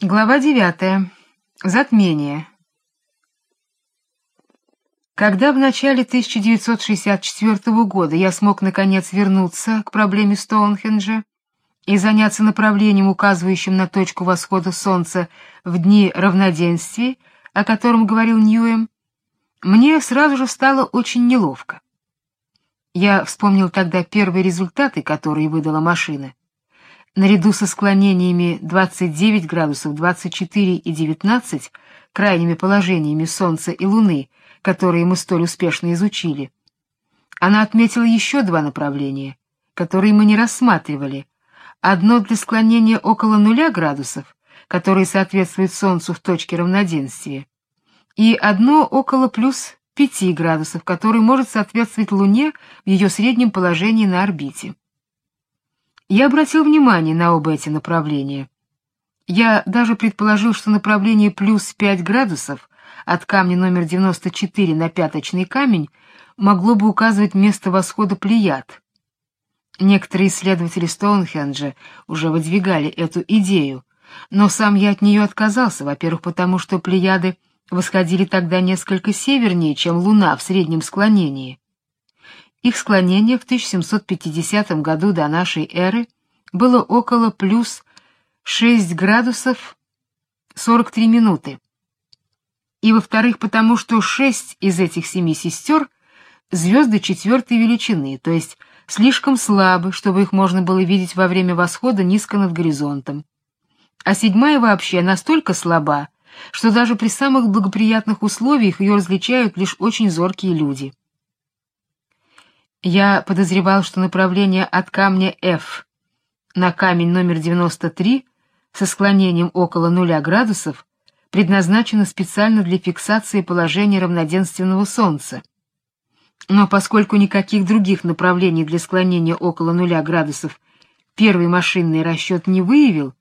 Глава девятая. Затмение. Когда в начале 1964 года я смог наконец вернуться к проблеме Стоунхенджа и заняться направлением, указывающим на точку восхода солнца в дни равноденствия, о котором говорил Ньюэм, мне сразу же стало очень неловко. Я вспомнил тогда первые результаты, которые выдала машина наряду со склонениями 29 градусов, 24 и 19, крайними положениями Солнца и Луны, которые мы столь успешно изучили. Она отметила еще два направления, которые мы не рассматривали. Одно для склонения около нуля градусов, которое соответствует Солнцу в точке равноденствия, и одно около плюс 5 градусов, которое может соответствовать Луне в ее среднем положении на орбите. Я обратил внимание на оба эти направления. Я даже предположил, что направление плюс 5 градусов от камня номер 94 на пяточный камень могло бы указывать место восхода Плеяд. Некоторые исследователи Стоунхенджа уже выдвигали эту идею, но сам я от нее отказался, во-первых, потому что Плеяды восходили тогда несколько севернее, чем Луна в среднем склонении. Их склонение в 1750 году до нашей эры было около плюс 6 градусов 43 минуты. И, во-вторых, потому что шесть из этих семи сестер — звезды четвертой величины, то есть слишком слабы, чтобы их можно было видеть во время восхода низко над горизонтом. А седьмая вообще настолько слаба, что даже при самых благоприятных условиях ее различают лишь очень зоркие люди. Я подозревал, что направление от камня F на камень номер 93 со склонением около нуля градусов предназначено специально для фиксации положения равноденственного Солнца. Но поскольку никаких других направлений для склонения около нуля градусов первый машинный расчет не выявил,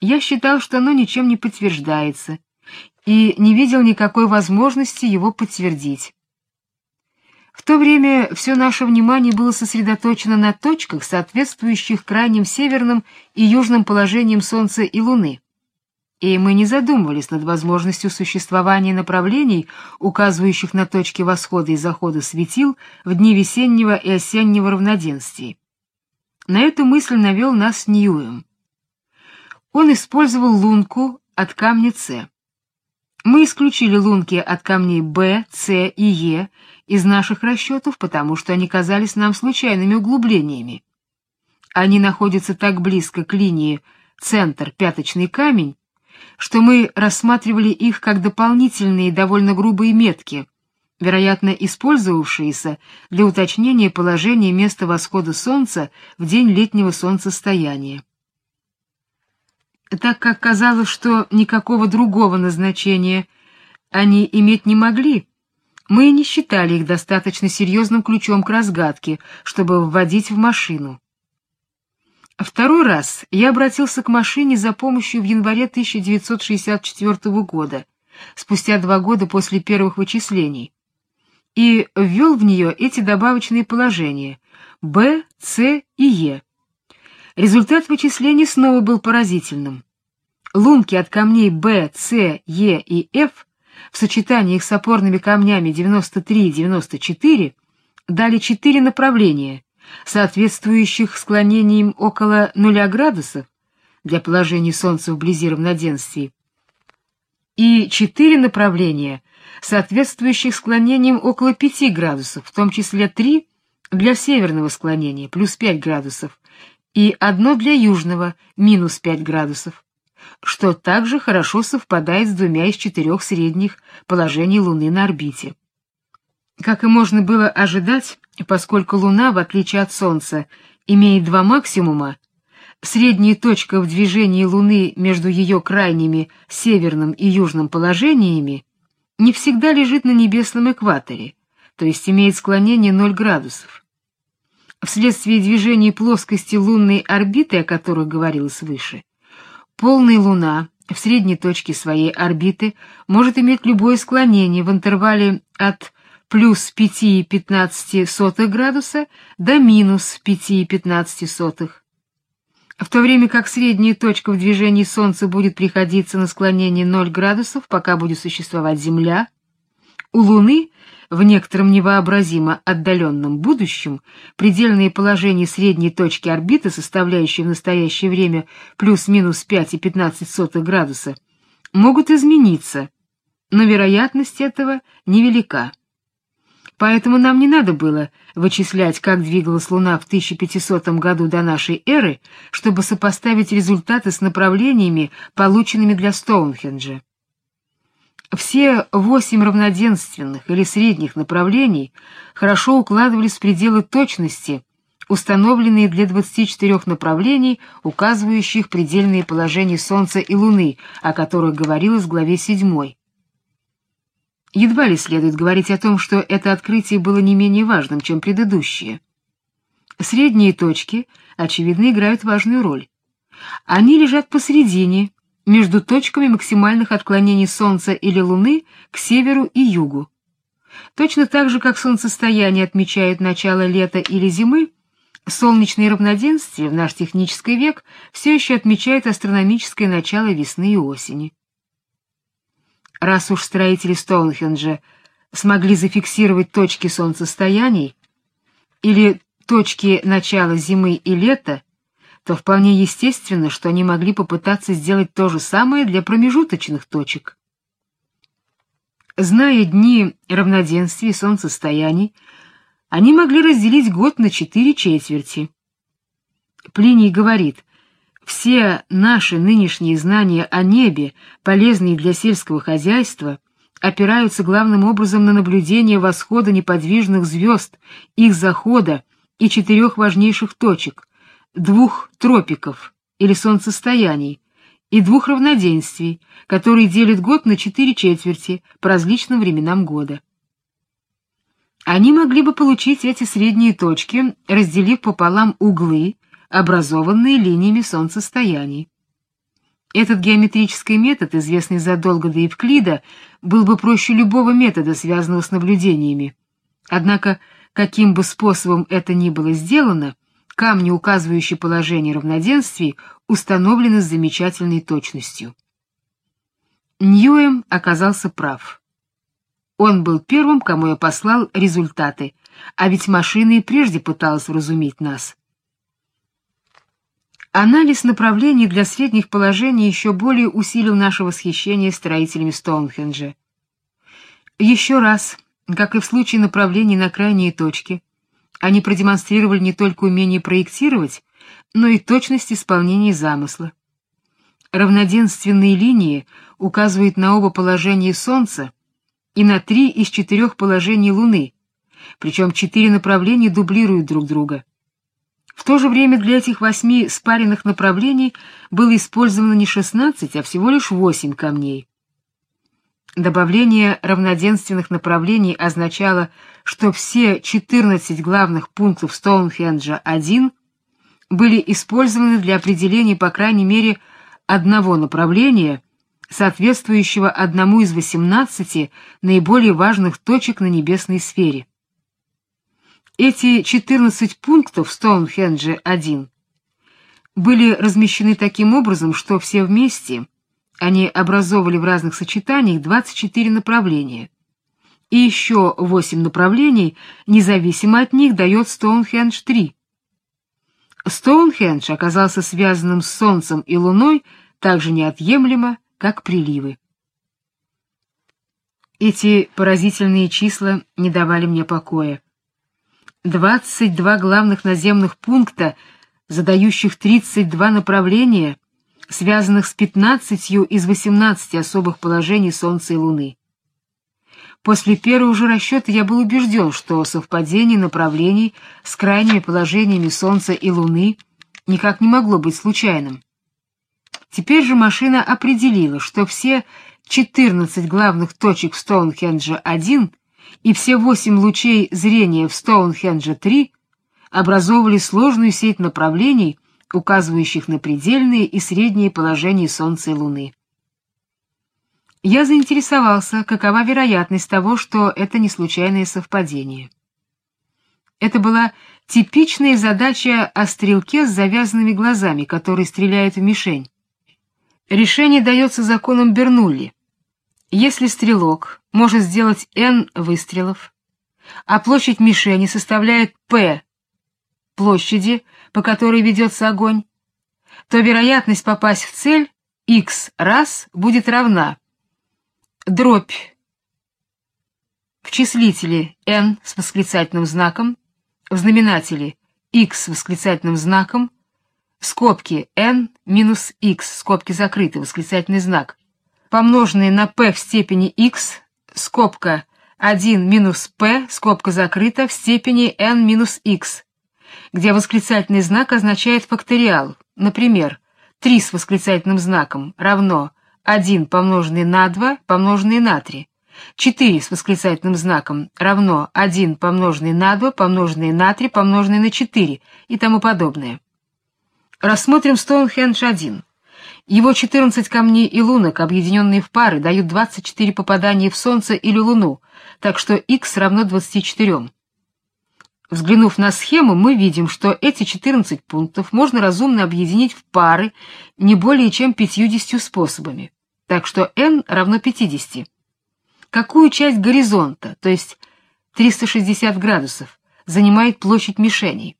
я считал, что оно ничем не подтверждается, и не видел никакой возможности его подтвердить. В то время все наше внимание было сосредоточено на точках, соответствующих крайним северным и южным положениям Солнца и Луны. И мы не задумывались над возможностью существования направлений, указывающих на точки восхода и захода светил в дни весеннего и осеннего равноденствий. На эту мысль навел нас Ньюэм. Он использовал лунку от камня С. Мы исключили лунки от камней Б, С и Е из наших расчетов, потому что они казались нам случайными углублениями. Они находятся так близко к линии центр пяточный камень, что мы рассматривали их как дополнительные довольно грубые метки, вероятно, использовавшиеся для уточнения положения места восхода солнца в день летнего солнцестояния. Так как казалось, что никакого другого назначения они иметь не могли, мы не считали их достаточно серьезным ключом к разгадке, чтобы вводить в машину. Второй раз я обратился к машине за помощью в январе 1964 года, спустя два года после первых вычислений, и ввел в нее эти добавочные положения Б, С и Е. Результат вычислений снова был поразительным. Лунки от камней Б, С, Е и F в сочетании с опорными камнями 93 и 94 дали четыре направления, соответствующих склонениям около нуля градусов для положения Солнца вблизи равноденствий, и четыре направления, соответствующих склонениям около 5 градусов, в том числе три для северного склонения, плюс 5 градусов, и одно для южного, минус 5 градусов что также хорошо совпадает с двумя из четырех средних положений Луны на орбите. Как и можно было ожидать, поскольку Луна, в отличие от Солнца, имеет два максимума, средняя точка в движении Луны между ее крайними северным и южным положениями не всегда лежит на небесном экваторе, то есть имеет склонение 0 градусов. Вследствие движения плоскости лунной орбиты, о которых говорилось выше, Полная Луна в средней точке своей орбиты может иметь любое склонение в интервале от плюс 5,15 градуса до минус 5,15. В то время как средняя точка в движении Солнца будет приходиться на склонение 0 градусов, пока будет существовать Земля, у Луны в некотором невообразимо отдаленном будущем предельные положения средней точки орбиты, составляющие в настоящее время плюс-минус 5,15 градуса, могут измениться, но вероятность этого невелика. Поэтому нам не надо было вычислять, как двигалась Луна в 1500 году до нашей эры, чтобы сопоставить результаты с направлениями, полученными для Стоунхенджа. Все восемь равноденственных или средних направлений хорошо укладывались в пределы точности, установленные для 24 направлений, указывающих предельные положения Солнца и Луны, о которых говорилось в главе 7. Едва ли следует говорить о том, что это открытие было не менее важным, чем предыдущие. Средние точки, очевидно, играют важную роль. Они лежат посередине, между точками максимальных отклонений Солнца или Луны к северу и югу. Точно так же, как солнцестояние отмечает начало лета или зимы, солнечное равноденствие в наш технический век все еще отмечает астрономическое начало весны и осени. Раз уж строители Стоунхенджа смогли зафиксировать точки солнцестояний или точки начала зимы и лета, то вполне естественно, что они могли попытаться сделать то же самое для промежуточных точек. Зная дни равноденствия и солнцестояний, они могли разделить год на четыре четверти. Плиний говорит, все наши нынешние знания о небе, полезные для сельского хозяйства, опираются главным образом на наблюдение восхода неподвижных звезд, их захода и четырех важнейших точек, двух тропиков или солнцестояний и двух равноденствий, которые делят год на четыре четверти по различным временам года. Они могли бы получить эти средние точки, разделив пополам углы, образованные линиями солнцестояний. Этот геометрический метод, известный задолго до Евклида, был бы проще любого метода, связанного с наблюдениями. Однако, каким бы способом это ни было сделано, камни, указывающие положение равноденствий, установлены с замечательной точностью. Ньюэм оказался прав. Он был первым, кому я послал результаты, а ведь машина и прежде пыталась вразумить нас. Анализ направлений для средних положений еще более усилил наше восхищение строителями Стоунхенджа. Еще раз, как и в случае направлений на крайние точки, они продемонстрировали не только умение проектировать, но и точность исполнения замысла. Равноденственные линии указывают на оба положения Солнца и на три из четырех положений Луны, причем четыре направления дублируют друг друга. В то же время для этих восьми спаренных направлений было использовано не 16, а всего лишь 8 камней. Добавление равноденственных направлений означало, что все 14 главных пунктов Стоунхенджа-1 были использованы для определения по крайней мере одного направления, соответствующего одному из 18 наиболее важных точек на небесной сфере. Эти 14 пунктов Стоунхенджа-1 были размещены таким образом, что все вместе они образовывали в разных сочетаниях 24 направления. И еще 8 направлений, независимо от них, дает Стоунхендж-3. Стоунхендж оказался связанным с Солнцем и Луной так же неотъемлемо, как приливы. Эти поразительные числа не давали мне покоя. 22 главных наземных пункта, задающих 32 направления, связанных с 15 из 18 особых положений Солнца и Луны. После первого же расчета я был убежден, что совпадение направлений с крайними положениями Солнца и Луны никак не могло быть случайным. Теперь же машина определила, что все 14 главных точек Стоунхенджа-1 и все восемь лучей зрения в Стоунхендже-3 образовывали сложную сеть направлений, указывающих на предельные и средние положения Солнца и Луны. Я заинтересовался, какова вероятность того, что это не случайное совпадение. Это была Типичная задача о стрелке с завязанными глазами, который стреляет в мишень. Решение дается законом Бернулли. Если стрелок может сделать n выстрелов, а площадь мишени составляет p площади, по которой ведется огонь, то вероятность попасть в цель x раз будет равна. Дробь в числителе n с восклицательным знаком, в знаменателе x с восклицательным знаком, скобки n минус x, скобки закрыты, восклицательный знак, помноженные на p в степени x, скобка 1 минус p, скобка закрыта, в степени n минус x, где восклицательный знак означает факториал, например, 3 с восклицательным знаком равно 1 помноженный на 2 помноженный на 3. 4 с восклицательным знаком равно 1 помноженный на 2 помноженный на 3 помноженный на 4 и тому подобное. Рассмотрим Стоунхендж-1. Его 14 камней и лунок, объединенные в пары, дают 24 попадания в Солнце или Луну, так что x равно 24. Взглянув на схему, мы видим, что эти 14 пунктов можно разумно объединить в пары не более чем 50 способами, так что n равно 50. Какую часть горизонта, то есть 360 градусов, занимает площадь мишеней?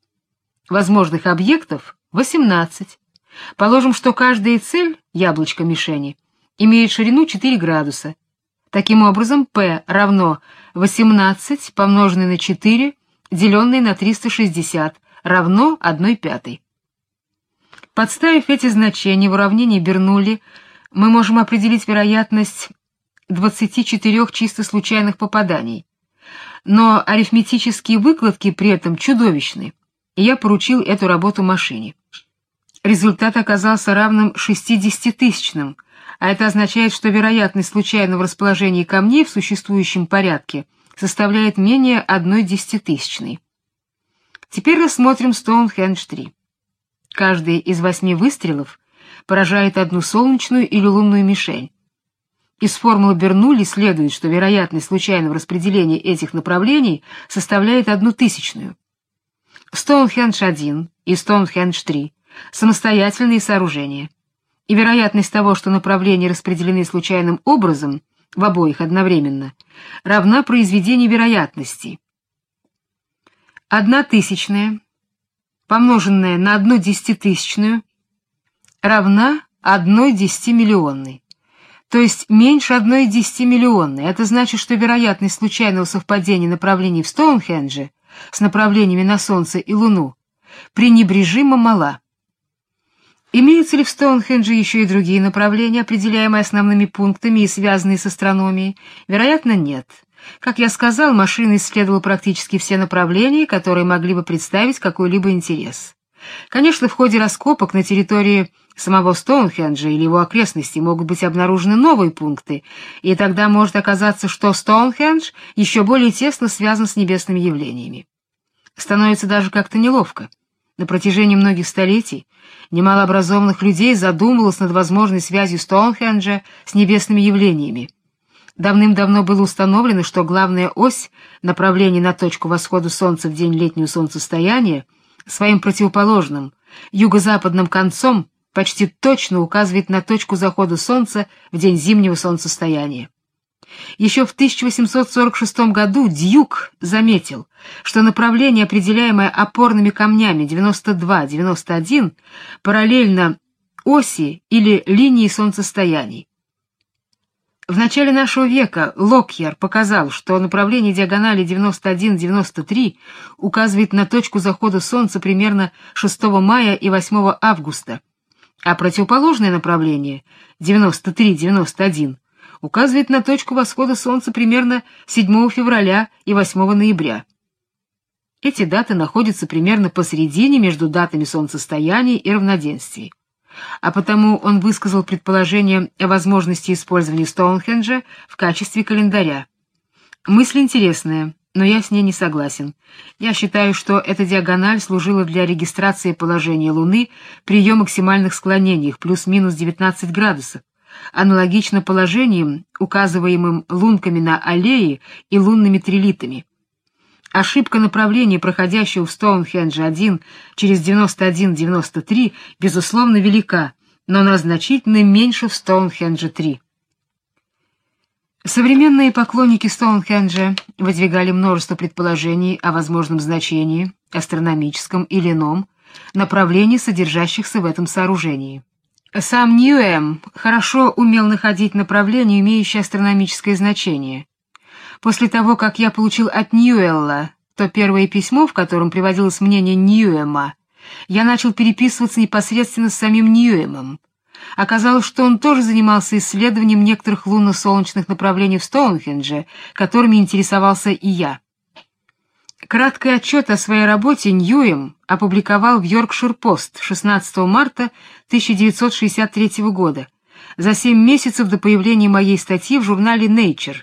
Возможных объектов 18. Положим, что каждая цель, яблочко мишени, имеет ширину 4 градуса. Таким образом, p равно 18 помноженное на 4 деленное на 360 равно 1 пятой. Подставив эти значения в уравнении Бернулли, мы можем определить вероятность 24 чисто случайных попаданий. Но арифметические выкладки при этом чудовищны, и я поручил эту работу машине. Результат оказался равным 60 тысячным, а это означает, что вероятность случайного расположения камней в существующем порядке составляет менее одной десятитысячной. Теперь рассмотрим Стоунхендж-3. Каждый из восьми выстрелов поражает одну солнечную или лунную мишень. Из формулы Бернулли следует, что вероятность случайного распределения этих направлений составляет одну тысячную. Стоунхендж-1 и Стоунхендж-3 самостоятельные сооружения, и вероятность того, что направления распределены случайным образом в обоих одновременно, равна произведению вероятностей. Одна тысячная, помноженная на одну десятитысячную, равна одной десятимиллионной, то есть меньше одной десятимиллионной. Это значит, что вероятность случайного совпадения направлений в Стоунхендже с направлениями на Солнце и Луну пренебрежимо мала. Имеются ли в Стоунхендже еще и другие направления, определяемые основными пунктами и связанные с астрономией? Вероятно, нет. Как я сказал, машина исследовала практически все направления, которые могли бы представить какой-либо интерес. Конечно, в ходе раскопок на территории самого Стоунхенджа или его окрестностей могут быть обнаружены новые пункты, и тогда может оказаться, что Стоунхендж еще более тесно связан с небесными явлениями. Становится даже как-то неловко. На протяжении многих столетий немало образованных людей задумывалось над возможной связью Стоунхенджа с небесными явлениями. Давным-давно было установлено, что главная ось направления на точку восхода солнца в день летнего солнцестояния своим противоположным, юго-западным концом почти точно указывает на точку захода солнца в день зимнего солнцестояния. Еще в 1846 году Дьюк заметил, что направление, определяемое опорными камнями 92-91, параллельно оси или линии солнцестояний. В начале нашего века Локьер показал, что направление диагонали 91-93 указывает на точку захода солнца примерно 6 мая и 8 августа, а противоположное направление 93-91 указывает на точку восхода солнца примерно 7 февраля и 8 ноября. Эти даты находятся примерно посередине между датами солнцестояния и равноденствий. А потому он высказал предположение о возможности использования Стоунхенджа в качестве календаря. Мысль интересная, но я с ней не согласен. Я считаю, что эта диагональ служила для регистрации положения Луны при ее максимальных склонениях плюс-минус 19 градусов аналогично положениям, указываемым лунками на аллее и лунными трилитами. Ошибка направления, проходящего в Стоунхендж-1 через 91-93, безусловно, велика, но она значительно меньше в Стоунхендже-3. Современные поклонники Стоунхенджа выдвигали множество предположений о возможном значении, астрономическом или ином, направлений, содержащихся в этом сооружении. Сам Ньюэм хорошо умел находить направления, имеющие астрономическое значение. После того, как я получил от Ньюэлла то первое письмо, в котором приводилось мнение Ньюэма, я начал переписываться непосредственно с самим Ньюэмом. Оказалось, что он тоже занимался исследованием некоторых лунно-солнечных направлений в Стоунхендже, которыми интересовался и я. Краткий отчет о своей работе Ньюэм опубликовал в Йоркшир-Пост 16 марта 1963 года, за семь месяцев до появления моей статьи в журнале Nature.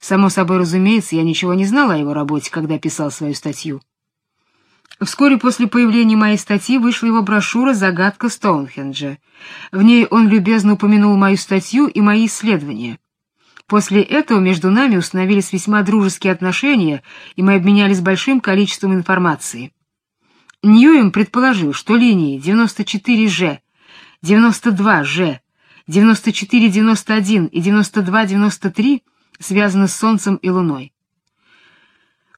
Само собой разумеется, я ничего не знала о его работе, когда писал свою статью. Вскоре после появления моей статьи вышла его брошюра «Загадка Стоунхенджа». В ней он любезно упомянул мою статью и мои исследования. После этого между нами установились весьма дружеские отношения, и мы обменялись большим количеством информации. Ньюем предположил, что линии 94G, 92G, 9491 и 9293 связаны с Солнцем и Луной.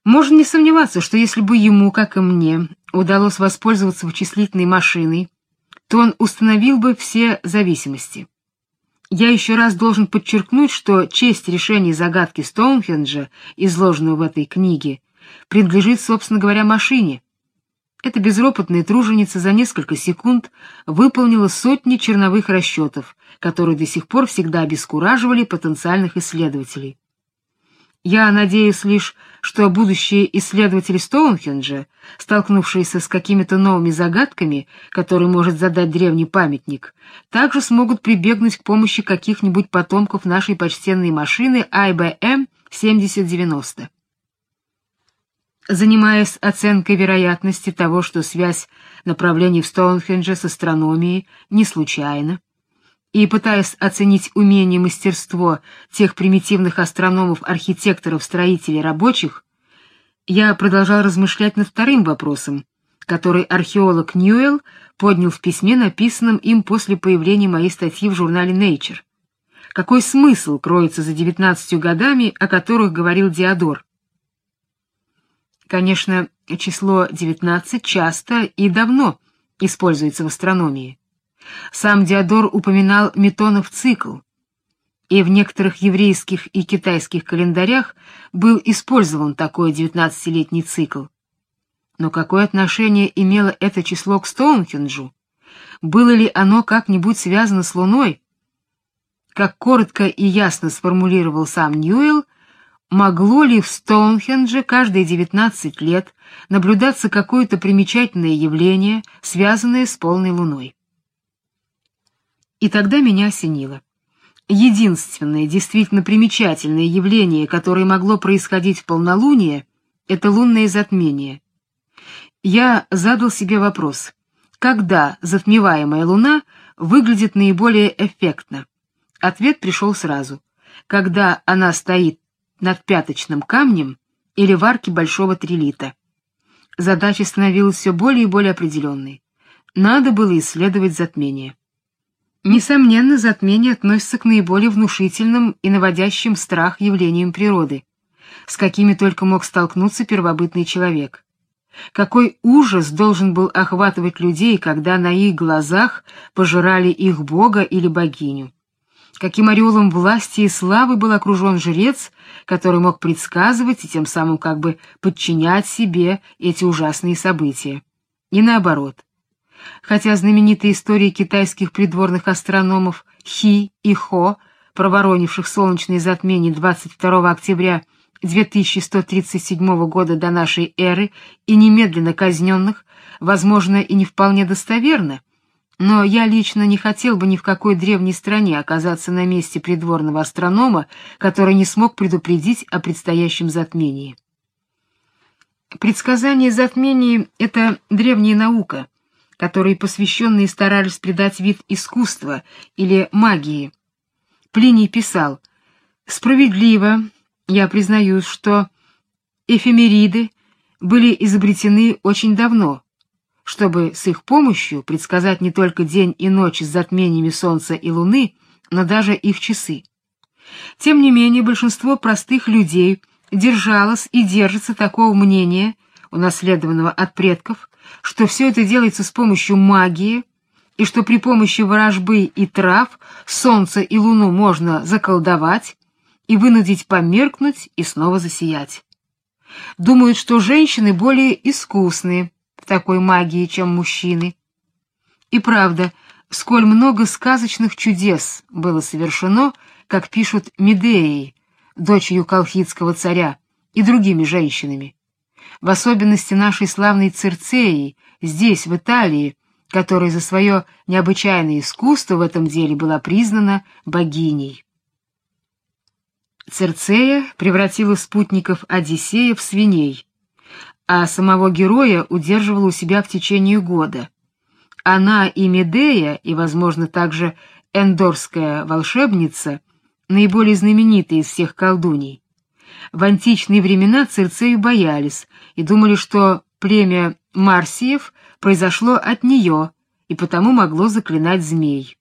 Можно не сомневаться, что если бы ему, как и мне, удалось воспользоваться вычислительной машиной, то он установил бы все зависимости. Я еще раз должен подчеркнуть, что честь решения загадки Стоунхенджа, изложенную в этой книге, принадлежит, собственно говоря, машине, эта безропотная труженица за несколько секунд выполнила сотни черновых расчетов, которые до сих пор всегда обескураживали потенциальных исследователей. Я надеюсь лишь, что будущие исследователи Стоунхенджа, столкнувшиеся с какими-то новыми загадками, которые может задать древний памятник, также смогут прибегнуть к помощи каких-нибудь потомков нашей почтенной машины IBM 7090 занимаясь оценкой вероятности того, что связь направлений в Стоунхендже с астрономией не случайна, и пытаясь оценить умение и мастерство тех примитивных астрономов, архитекторов, строителей, рабочих, я продолжал размышлять над вторым вопросом, который археолог Ньюэлл поднял в письме, написанном им после появления моей статьи в журнале Nature. Какой смысл кроется за девятнадцатью годами, о которых говорил Диодор? Конечно, число 19 часто и давно используется в астрономии. Сам Диодор упоминал Метонов цикл, и в некоторых еврейских и китайских календарях был использован такой девятнадцатилетний цикл. Но какое отношение имело это число к Стоунхенджу? Было ли оно как-нибудь связано с Луной? Как коротко и ясно сформулировал сам Ньюэлл, Могло ли в Стоунхендже каждые 19 лет наблюдаться какое-то примечательное явление, связанное с полной луной? И тогда меня осенило. Единственное действительно примечательное явление, которое могло происходить в полнолуние, это лунное затмение. Я задал себе вопрос: когда затмеваемая луна выглядит наиболее эффектно? Ответ пришел сразу. Когда она стоит над пяточным камнем или в арке большого трилита. Задача становилась все более и более определенной. Надо было исследовать затмение. Несомненно, затмение относится к наиболее внушительным и наводящим страх явлениям природы, с какими только мог столкнуться первобытный человек. Какой ужас должен был охватывать людей, когда на их глазах пожирали их бога или богиню каким ореолом власти и славы был окружен жрец, который мог предсказывать и тем самым как бы подчинять себе эти ужасные события. И наоборот. Хотя знаменитые истории китайских придворных астрономов Хи и Хо, проворонивших солнечные затмения 22 октября 2137 года до нашей эры и немедленно казненных, возможно, и не вполне достоверно, но я лично не хотел бы ни в какой древней стране оказаться на месте придворного астронома, который не смог предупредить о предстоящем затмении. Предсказание затмений — это древняя наука, которой посвященные старались придать вид искусства или магии. Плиний писал, «Справедливо, я признаю, что эфемериды — были изобретены очень давно, чтобы с их помощью предсказать не только день и ночь с затмениями солнца и луны, но даже их часы. Тем не менее, большинство простых людей держалось и держится такого мнения, унаследованного от предков, что все это делается с помощью магии, и что при помощи ворожбы и трав солнце и луну можно заколдовать и вынудить померкнуть и снова засиять. Думают, что женщины более искусные в такой магии, чем мужчины. И правда, сколь много сказочных чудес было совершено, как пишут Медеей, дочерью колхидского царя, и другими женщинами. В особенности нашей славной Цирцеи, здесь, в Италии, которая за свое необычайное искусство в этом деле была признана богиней. Цирцея превратила спутников Одиссея в свиней, а самого героя удерживала у себя в течение года. Она и Медея, и, возможно, также эндорская волшебница, наиболее знаменитые из всех колдуней. В античные времена Цирцею боялись и думали, что племя Марсиев произошло от нее и потому могло заклинать змей.